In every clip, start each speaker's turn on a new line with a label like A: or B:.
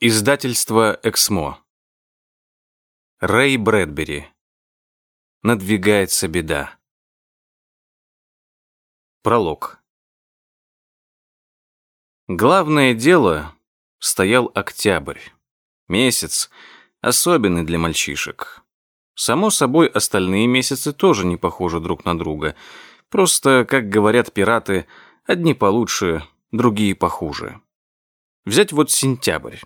A: Издательство «Эксмо». Рэй Брэдбери. Надвигается беда. Пролог. Главное дело стоял октябрь. Месяц, особенный для мальчишек. Само собой, остальные месяцы тоже не похожи друг на друга. Просто, как говорят пираты, одни получше, другие похуже. Взять вот сентябрь.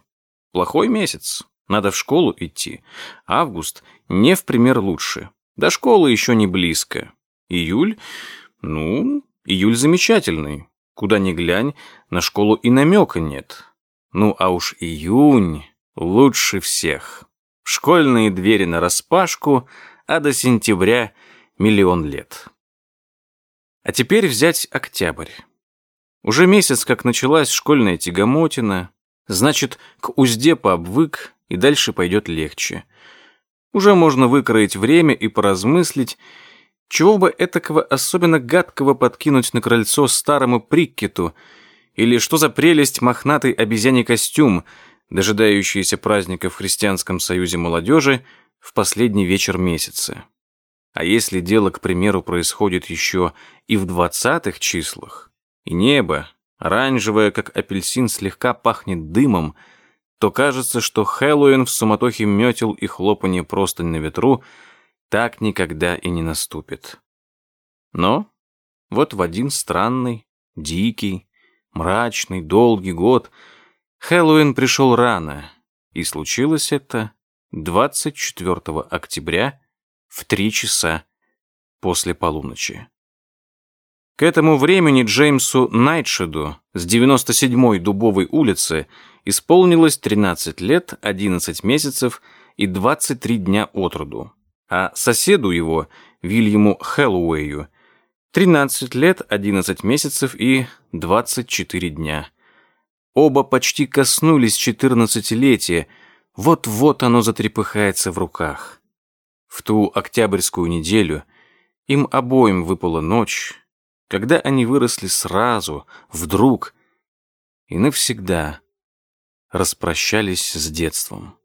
A: Плохой месяц. Надо в школу идти. Август не в пример лучше. До школы еще не близко. Июль? Ну, июль замечательный. Куда ни глянь, на школу и намека нет. Ну, а уж июнь лучше всех. Школьные двери нараспашку, а до сентября миллион лет. А теперь взять октябрь. Уже месяц, как началась школьная тягомотина, Значит, к узде пообвык, и дальше пойдет легче. Уже можно выкроить время и поразмыслить, чего бы этакого особенно гадкого подкинуть на крыльцо старому приккету, или что за прелесть мохнатый обезьяний костюм, дожидающийся праздника в Христианском союзе молодежи в последний вечер месяца. А если дело, к примеру, происходит еще и в двадцатых числах, и небо, оранжевая, как апельсин, слегка пахнет дымом, то кажется, что Хэллоуин в суматохе метел и хлопанье простынь на ветру так никогда и не наступит. Но вот в один странный, дикий, мрачный, долгий год Хэллоуин пришел рано, и случилось это 24 октября в три часа после полуночи. К этому времени Джеймсу Найтшеду с 97-й Дубовой улицы исполнилось 13 лет, 11 месяцев и 23 дня от роду, а соседу его, Вильяму Хэллоуэю, 13 лет, 11 месяцев и 24 дня. Оба почти коснулись 14-летия, вот-вот оно затрепыхается в руках. В ту октябрьскую неделю им обоим выпала ночь, когда они выросли сразу, вдруг и навсегда распрощались с детством.